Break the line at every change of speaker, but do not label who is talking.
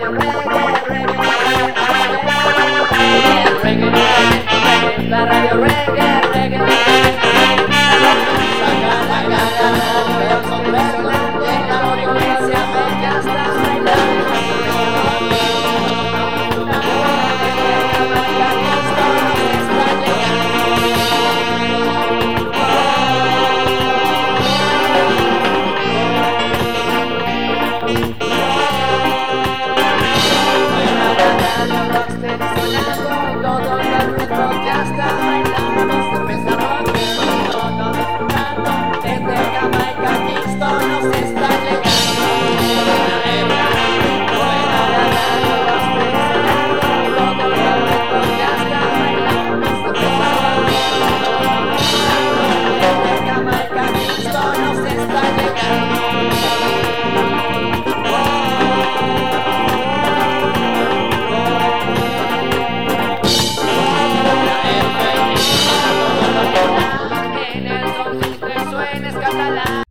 your way. hasta resuenes catalán.